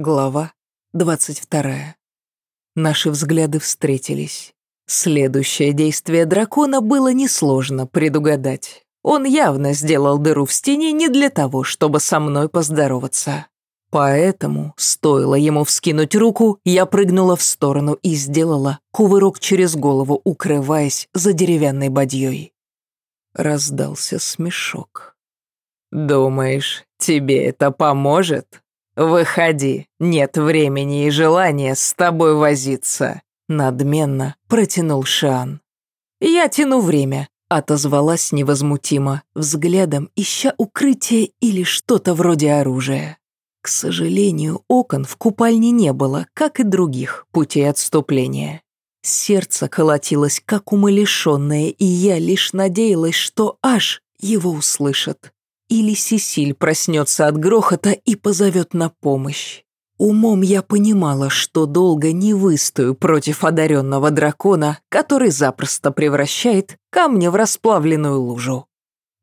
Глава 22. Наши взгляды встретились. Следующее действие дракона было несложно предугадать. Он явно сделал дыру в стене не для того, чтобы со мной поздороваться. Поэтому, стоило ему вскинуть руку, я прыгнула в сторону и сделала кувырок через голову, укрываясь за деревянной бадьей. Раздался смешок. «Думаешь, тебе это поможет?» «Выходи, нет времени и желания с тобой возиться», — надменно протянул Шан. «Я тяну время», — отозвалась невозмутимо, взглядом ища укрытие или что-то вроде оружия. К сожалению, окон в купальне не было, как и других путей отступления. Сердце колотилось, как умалишенное, и я лишь надеялась, что аж его услышат. Или Сесиль проснется от грохота и позовет на помощь. Умом я понимала, что долго не выстою против одаренного дракона, который запросто превращает камни в расплавленную лужу.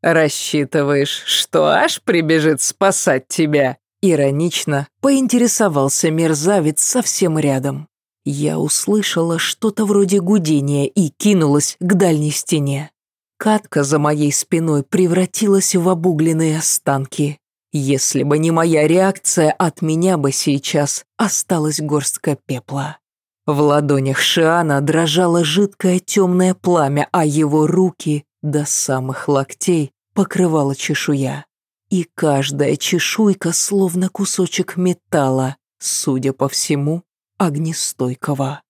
«Рассчитываешь, что аж прибежит спасать тебя?» Иронично поинтересовался мерзавец совсем рядом. Я услышала что-то вроде гудения и кинулась к дальней стене. Катка за моей спиной превратилась в обугленные останки. Если бы не моя реакция, от меня бы сейчас осталась горстка пепла. В ладонях Шиана дрожало жидкое темное пламя, а его руки до самых локтей покрывала чешуя. И каждая чешуйка словно кусочек металла, судя по всему, огнестойкого.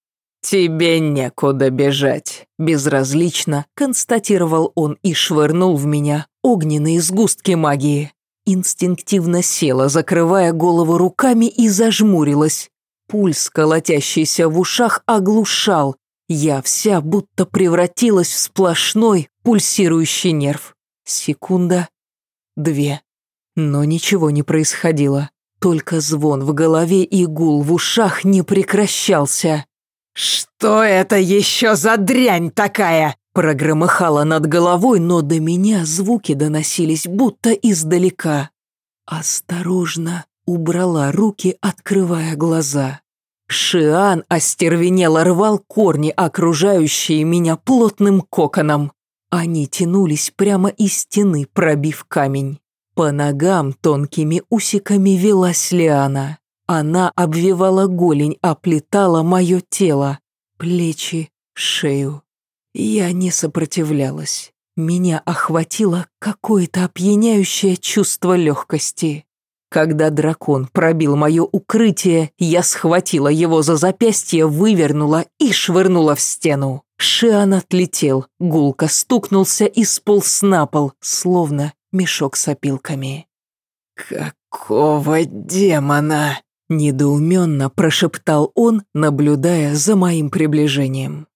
«Тебе некуда бежать», — безразлично констатировал он и швырнул в меня огненные сгустки магии. Инстинктивно села, закрывая голову руками и зажмурилась. Пульс, колотящийся в ушах, оглушал. Я вся будто превратилась в сплошной пульсирующий нерв. Секунда, две. Но ничего не происходило. Только звон в голове и гул в ушах не прекращался. «Что это еще за дрянь такая?» Прогромыхало над головой, но до меня звуки доносились будто издалека. Осторожно убрала руки, открывая глаза. Шиан остервенело рвал корни, окружающие меня плотным коконом. Они тянулись прямо из стены, пробив камень. По ногам тонкими усиками велась лиана. Она обвивала голень, оплетала мое тело, плечи, шею. Я не сопротивлялась. Меня охватило какое-то опьяняющее чувство легкости. Когда дракон пробил мое укрытие, я схватила его за запястье, вывернула и швырнула в стену. Шиан отлетел, гулко стукнулся и сполз на пол, словно мешок с опилками. «Какого демона?» Недоуменно прошептал он, наблюдая за моим приближением.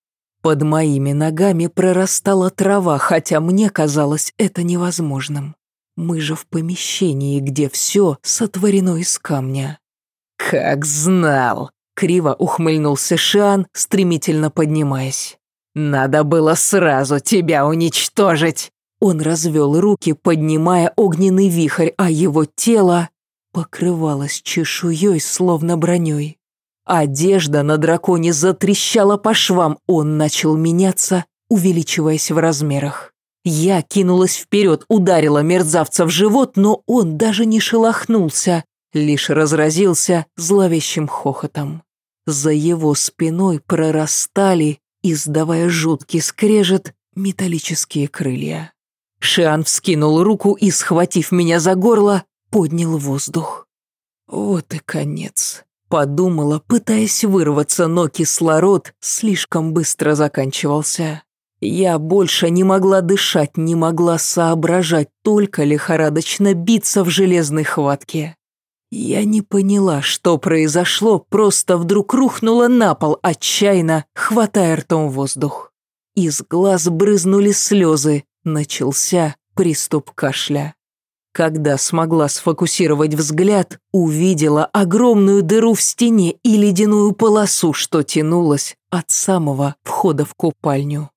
Под моими ногами прорастала трава, хотя мне казалось это невозможным. Мы же в помещении, где все сотворено из камня. «Как знал!» — криво ухмыльнулся Шиан, стремительно поднимаясь. «Надо было сразу тебя уничтожить!» Он развел руки, поднимая огненный вихрь, а его тело покрывалась чешуей, словно броней. Одежда на драконе затрещала по швам, он начал меняться, увеличиваясь в размерах. Я кинулась вперед, ударила мерзавца в живот, но он даже не шелохнулся, лишь разразился зловещим хохотом. За его спиной прорастали, издавая жуткий скрежет, металлические крылья. Шиан вскинул руку и, схватив меня за горло, поднял воздух. Вот и конец. Подумала, пытаясь вырваться, но кислород слишком быстро заканчивался. Я больше не могла дышать, не могла соображать, только лихорадочно биться в железной хватке. Я не поняла, что произошло, просто вдруг рухнула на пол, отчаянно хватая ртом воздух. Из глаз брызнули слезы, начался приступ кашля. Когда смогла сфокусировать взгляд, увидела огромную дыру в стене и ледяную полосу, что тянулась от самого входа в купальню.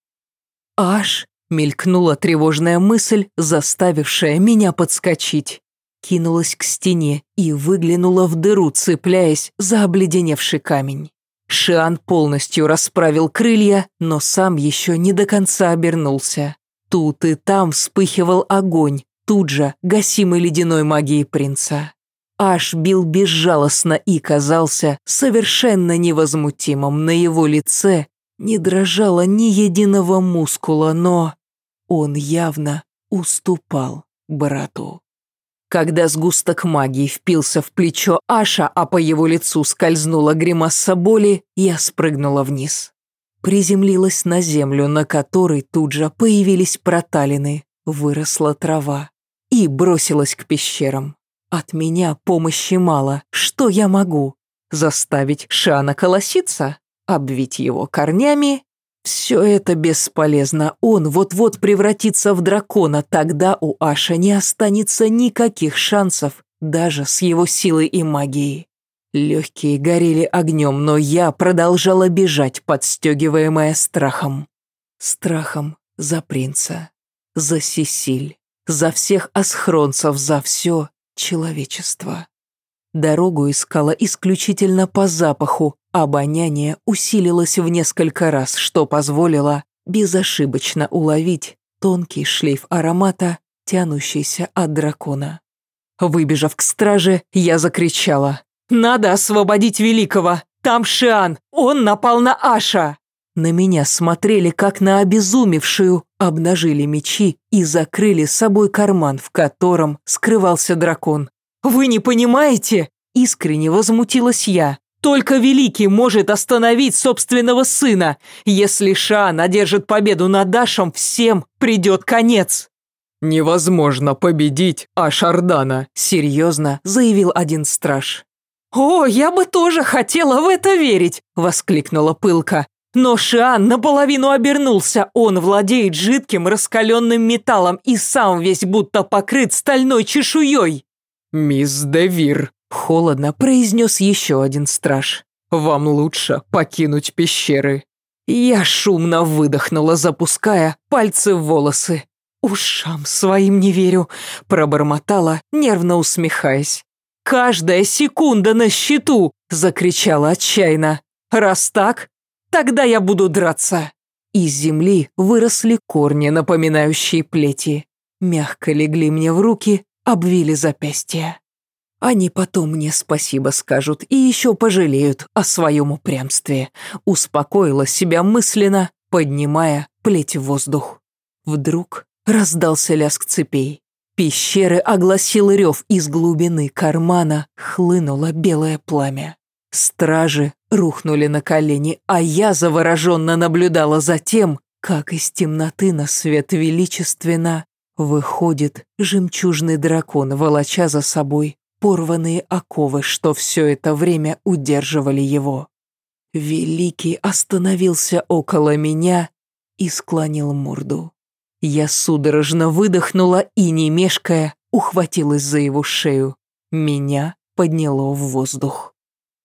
Аж мелькнула тревожная мысль, заставившая меня подскочить. кинулась к стене и выглянула в дыру, цепляясь за обледеневший камень. Шиан полностью расправил крылья, но сам еще не до конца обернулся. Тут и там вспыхивал огонь, тут же гасимый ледяной магией принца. Аш бил безжалостно и казался совершенно невозмутимым. На его лице не дрожало ни единого мускула, но он явно уступал брату. Когда сгусток магии впился в плечо Аша, а по его лицу скользнула гримаса боли, я спрыгнула вниз. Приземлилась на землю, на которой тут же появились проталины, выросла трава и бросилась к пещерам. От меня помощи мало. Что я могу? Заставить Шана колоситься? Обвить его корнями? Все это бесполезно. Он вот-вот превратится в дракона. Тогда у Аша не останется никаких шансов, даже с его силой и магией. Легкие горели огнем, но я продолжала бежать, подстегиваемая страхом. Страхом за принца, за Сесиль, за всех асхронцев, за все человечество. Дорогу искала исключительно по запаху, обоняние усилилось в несколько раз, что позволило безошибочно уловить тонкий шлейф аромата, тянущийся от дракона. Выбежав к страже, я закричала. «Надо освободить Великого! Там Шиан! Он напал на Аша!» На меня смотрели, как на обезумевшую, обнажили мечи и закрыли собой карман, в котором скрывался дракон. «Вы не понимаете?» – искренне возмутилась я. «Только Великий может остановить собственного сына. Если Шаан одержит победу над Дашем, всем придет конец». «Невозможно победить Ашардана», – серьезно заявил один страж. «О, я бы тоже хотела в это верить!» – воскликнула пылка. Но Шиан наполовину обернулся, он владеет жидким раскаленным металлом и сам весь будто покрыт стальной чешуей. «Мисс Девир», — холодно произнес еще один страж. «Вам лучше покинуть пещеры». Я шумно выдохнула, запуская пальцы в волосы. «Ушам своим не верю», — пробормотала, нервно усмехаясь. «Каждая секунда на счету!» — закричала отчаянно. «Раз так, Тогда я буду драться. Из земли выросли корни, напоминающие плети. Мягко легли мне в руки, обвили запястья. Они потом мне спасибо скажут и еще пожалеют о своем упрямстве. Успокоила себя мысленно, поднимая плеть в воздух. Вдруг раздался лязг цепей. Пещеры огласил рев из глубины кармана, хлынуло белое пламя. Стражи рухнули на колени, а я завороженно наблюдала за тем, как из темноты на свет величественно выходит жемчужный дракон, волоча за собой порванные оковы, что все это время удерживали его. Великий остановился около меня и склонил морду. Я судорожно выдохнула и, не мешкая, ухватилась за его шею. Меня подняло в воздух.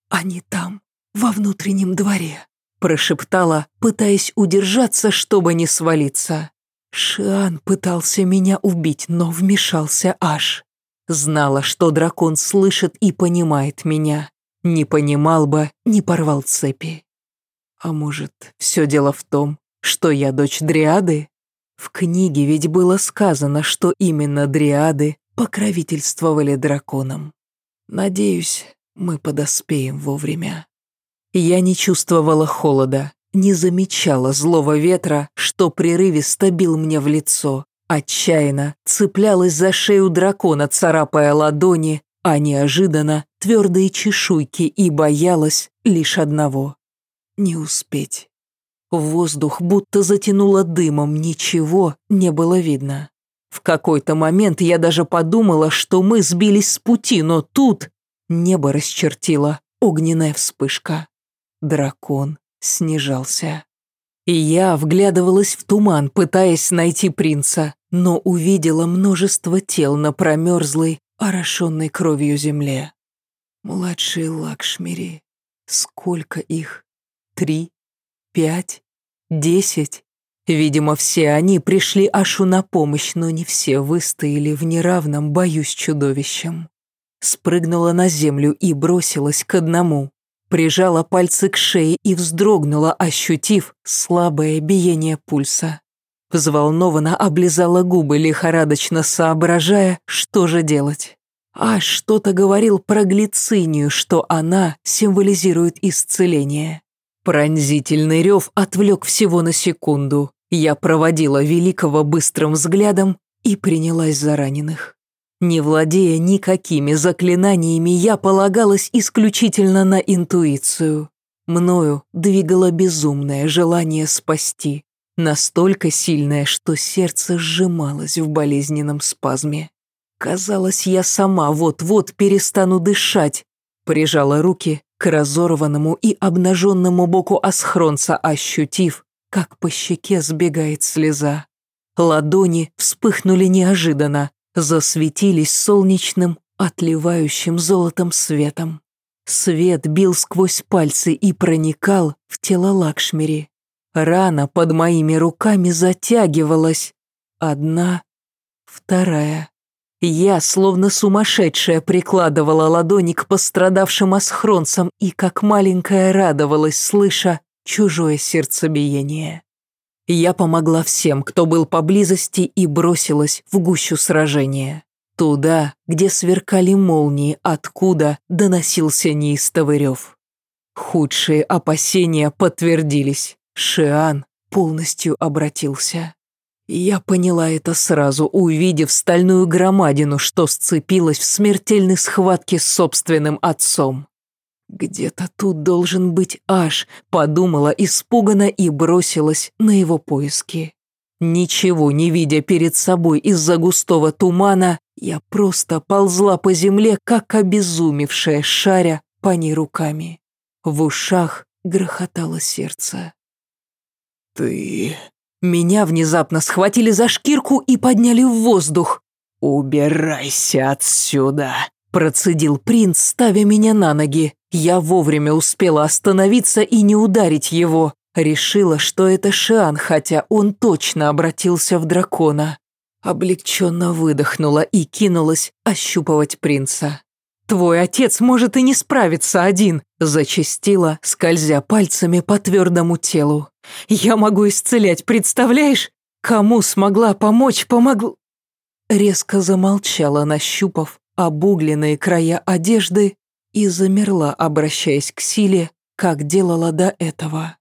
«Они там, во внутреннем дворе», прошептала, пытаясь удержаться, чтобы не свалиться. Шиан пытался меня убить, но вмешался аж. Знала, что дракон слышит и понимает меня. Не понимал бы, не порвал цепи. А может, все дело в том, что я дочь Дриады? В книге ведь было сказано, что именно Дриады покровительствовали драконам. Надеюсь, мы подоспеем вовремя. Я не чувствовала холода, не замечала злого ветра, что прерывисто бил мне в лицо. Отчаянно цеплялась за шею дракона, царапая ладони, а неожиданно твердые чешуйки и боялась лишь одного — не успеть. Воздух будто затянуло дымом, ничего не было видно. В какой-то момент я даже подумала, что мы сбились с пути, но тут Небо расчертило огненная вспышка. Дракон снижался. И я вглядывалась в туман, пытаясь найти принца, но увидела множество тел на промерзлой, орошенной кровью земле. Младшие Лакшмири. Сколько их? Три? Пять? Десять? Видимо, все они пришли Ашу на помощь, но не все выстояли в неравном бою с чудовищем. Спрыгнула на землю и бросилась к одному. Прижала пальцы к шее и вздрогнула, ощутив слабое биение пульса. Взволнованно облизала губы, лихорадочно соображая, что же делать. А что-то говорил про глицинию, что она символизирует исцеление. Пронзительный рев отвлек всего на секунду. Я проводила Великого быстрым взглядом и принялась за раненых. Не владея никакими заклинаниями, я полагалась исключительно на интуицию. Мною двигало безумное желание спасти, настолько сильное, что сердце сжималось в болезненном спазме. Казалось, я сама вот-вот перестану дышать. Прижала руки к разорванному и обнаженному боку асхронца, ощутив, как по щеке сбегает слеза. Ладони вспыхнули неожиданно, засветились солнечным, отливающим золотом светом. Свет бил сквозь пальцы и проникал в тело Лакшмири. Рана под моими руками затягивалась. Одна, вторая. Я, словно сумасшедшая, прикладывала ладони к пострадавшим асхронцам и, как маленькая, радовалась, слыша чужое сердцебиение. Я помогла всем, кто был поблизости, и бросилась в гущу сражения. Туда, где сверкали молнии, откуда доносился неистовый рев. Худшие опасения подтвердились. Шиан полностью обратился. Я поняла это сразу, увидев стальную громадину, что сцепилась в смертельной схватке с собственным отцом. «Где-то тут должен быть Аш», — подумала испуганно и бросилась на его поиски. Ничего не видя перед собой из-за густого тумана, я просто ползла по земле, как обезумевшая, шаря по ней руками. В ушах грохотало сердце. «Ты...» Меня внезапно схватили за шкирку и подняли в воздух. «Убирайся отсюда!» Процедил принц, ставя меня на ноги. Я вовремя успела остановиться и не ударить его. Решила, что это Шиан, хотя он точно обратился в дракона. Облегченно выдохнула и кинулась ощупывать принца. «Твой отец может и не справиться один», – зачастила, скользя пальцами по твердому телу. «Я могу исцелять, представляешь? Кому смогла помочь, помогу...» Резко замолчала, нащупав обугленные края одежды и замерла, обращаясь к силе, как делала до этого.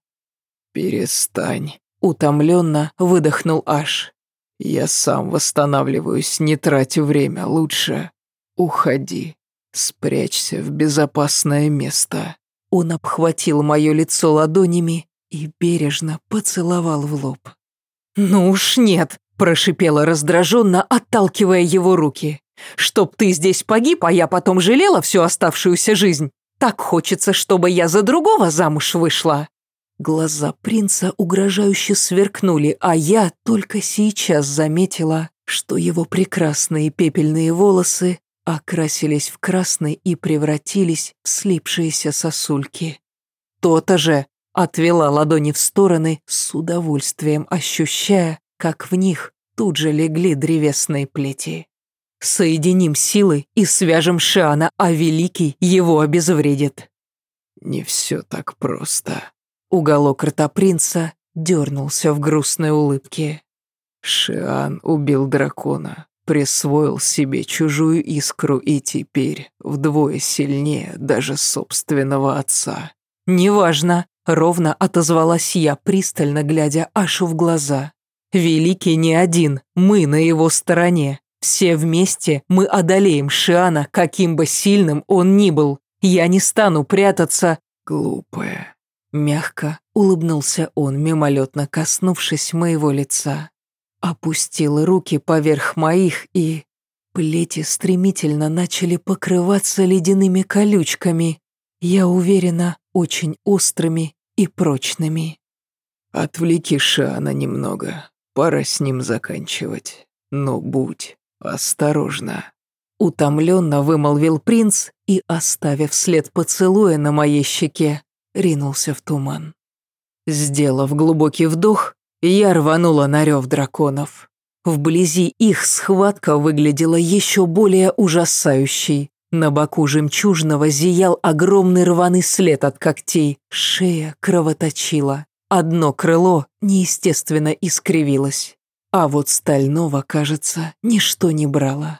«Перестань», — утомленно выдохнул Аш. «Я сам восстанавливаюсь, не трать время, лучше уходи, спрячься в безопасное место». Он обхватил мое лицо ладонями и бережно поцеловал в лоб. «Ну уж нет», – прошипела раздраженно, отталкивая его руки. Чтоб ты здесь погиб, а я потом жалела всю оставшуюся жизнь. Так хочется, чтобы я за другого замуж вышла». Глаза принца угрожающе сверкнули, а я только сейчас заметила, что его прекрасные пепельные волосы окрасились в красный и превратились в слипшиеся сосульки. То-то же отвела ладони в стороны с удовольствием, ощущая, как в них тут же легли древесные плети. Соединим силы и свяжем Шиана, а Великий его обезвредит». «Не все так просто». Уголок рта принца дернулся в грустной улыбке. Шиан убил дракона, присвоил себе чужую искру и теперь вдвое сильнее даже собственного отца. «Неважно», — ровно отозвалась я, пристально глядя Ашу в глаза. «Великий не один, мы на его стороне. Все вместе мы одолеем Шиана, каким бы сильным он ни был. Я не стану прятаться. Глупая. Мягко улыбнулся он, мимолетно коснувшись моего лица. Опустил руки поверх моих и... Плети стремительно начали покрываться ледяными колючками. Я уверена, очень острыми и прочными. «Отвлеки Шиана немного. Пора с ним заканчивать. Но будь «Осторожно!» Утомленно вымолвил принц и, оставив след поцелуя на моей щеке, ринулся в туман. Сделав глубокий вдох, Я рванула на рев драконов. Вблизи их схватка выглядела еще более ужасающей. На боку жемчужного зиял огромный рваный след от когтей, шея кровоточила. Одно крыло неестественно искривилось. А вот стального, кажется, ничто не брало.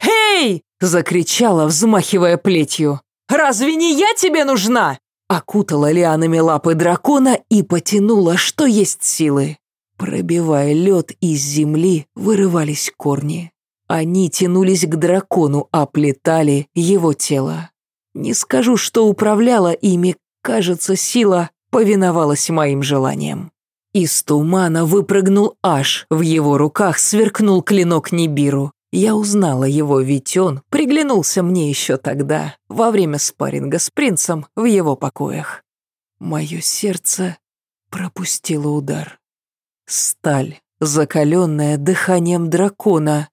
«Эй!» – закричала, взмахивая плетью. «Разве не я тебе нужна?» Окутала лианами лапы дракона и потянула, что есть силы. Пробивая лед из земли, вырывались корни. Они тянулись к дракону, оплетали его тело. Не скажу, что управляла ими, кажется, сила повиновалась моим желаниям. Из тумана выпрыгнул Аш, в его руках сверкнул клинок Нибиру. Я узнала его, ведь он приглянулся мне еще тогда, во время спарринга с принцем в его покоях. Мое сердце пропустило удар. Сталь, закаленная дыханием дракона.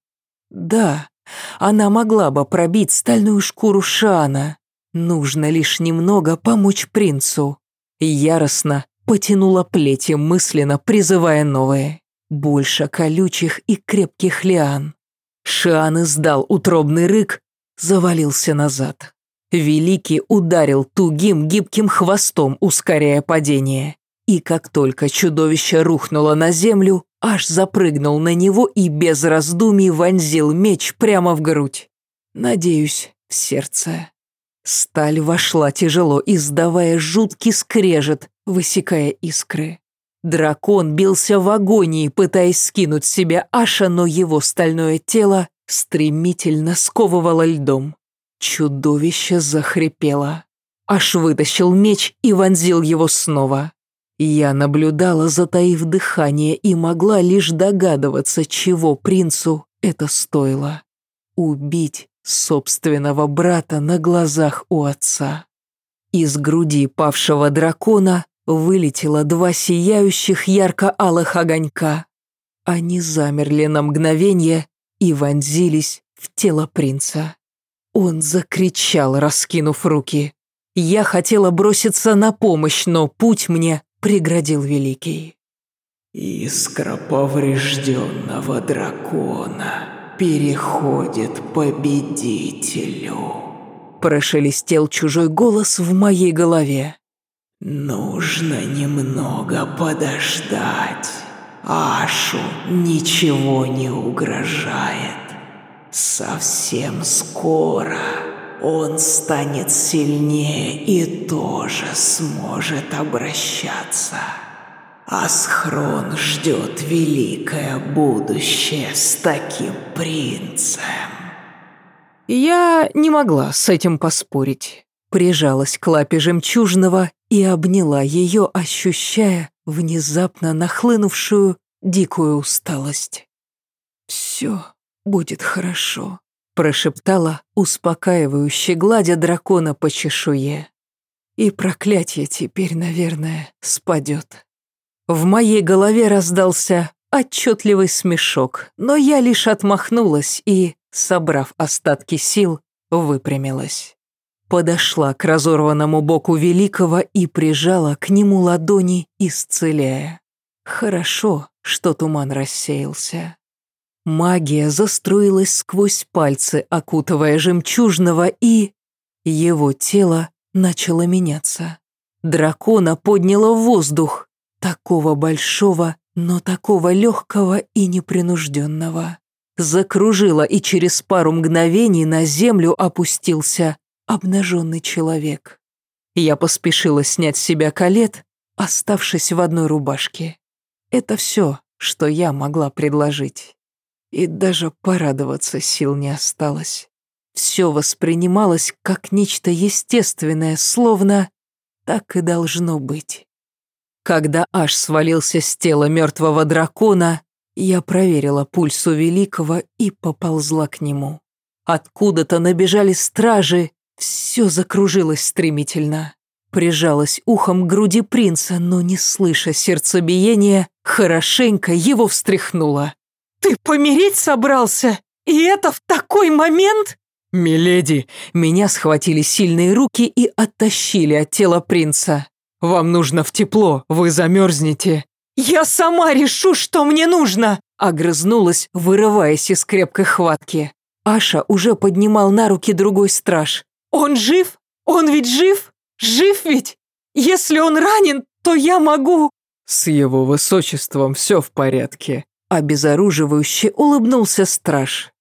Да, она могла бы пробить стальную шкуру Шана. Нужно лишь немного помочь принцу. Яростно потянула плети мысленно, призывая новые. Больше колючих и крепких лиан. Шиан издал утробный рык, завалился назад. Великий ударил тугим гибким хвостом, ускоряя падение. И как только чудовище рухнуло на землю, аж запрыгнул на него и без раздумий вонзил меч прямо в грудь. Надеюсь, в сердце. Сталь вошла тяжело, издавая жуткий скрежет, высекая искры. Дракон бился в агонии, пытаясь скинуть с себя Аша, но его стальное тело стремительно сковывало льдом. Чудовище захрипело. Аш вытащил меч и вонзил его снова. Я наблюдала, затаив дыхание, и могла лишь догадываться, чего принцу это стоило. Убить собственного брата на глазах у отца. Из груди павшего дракона вылетело два сияющих ярко-алых огонька. Они замерли на мгновение и вонзились в тело принца. Он закричал, раскинув руки. Я хотела броситься на помощь, но путь мне преградил Великий. «Искра поврежденного дракона переходит победителю», прошелестел чужой голос в моей голове. «Нужно немного подождать. Ашу ничего не угрожает. Совсем скоро он станет сильнее и тоже сможет обращаться. Асхрон ждет великое будущее с таким принцем. Я не могла с этим поспорить. Прижалась к лапе жемчужного и обняла ее, ощущая внезапно нахлынувшую дикую усталость. «Все будет хорошо», прошептала, успокаивающе гладя дракона по чешуе. И проклятие теперь, наверное, спадет. В моей голове раздался отчетливый смешок, но я лишь отмахнулась и, собрав остатки сил, выпрямилась. Подошла к разорванному боку Великого и прижала к нему ладони, исцеляя. Хорошо, что туман рассеялся. Магия заструилась сквозь пальцы, окутывая жемчужного, и... Его тело начало меняться. Дракона подняло в воздух, такого большого, но такого легкого и непринужденного. Закружила, и через пару мгновений на землю опустился обнаженный человек. Я поспешила снять с себя колет, оставшись в одной рубашке. Это все, что я могла предложить и даже порадоваться сил не осталось. Все воспринималось как нечто естественное, словно так и должно быть. Когда аж свалился с тела мертвого дракона, я проверила пульс у Великого и поползла к нему. Откуда-то набежали стражи, все закружилось стремительно. Прижалась ухом к груди принца, но, не слыша сердцебиения, хорошенько его встряхнула. «Ты помереть собрался? И это в такой момент?» «Миледи!» Меня схватили сильные руки и оттащили от тела принца. «Вам нужно в тепло, вы замерзнете!» Я сама решу, что мне нужно!» Огрызнулась, вырываясь из крепкой хватки. Аша уже поднимал на руки другой страж. «Он жив? Он ведь жив? Жив ведь? Если он ранен, то я могу...» «С его высочеством все в порядке», — обезоруживающе улыбнулся страж.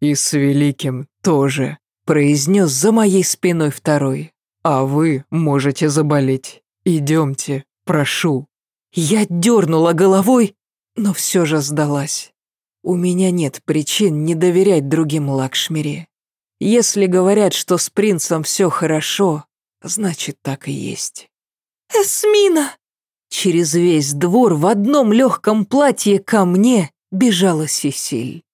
«И с великим тоже», — произнес за моей спиной второй. «А вы можете заболеть. Идемте, прошу». Я дернула головой, но все же сдалась. У меня нет причин не доверять другим Лакшмире. Если говорят, что с принцем все хорошо, значит так и есть. «Эсмина!» Через весь двор в одном легком платье ко мне бежала Сесиль.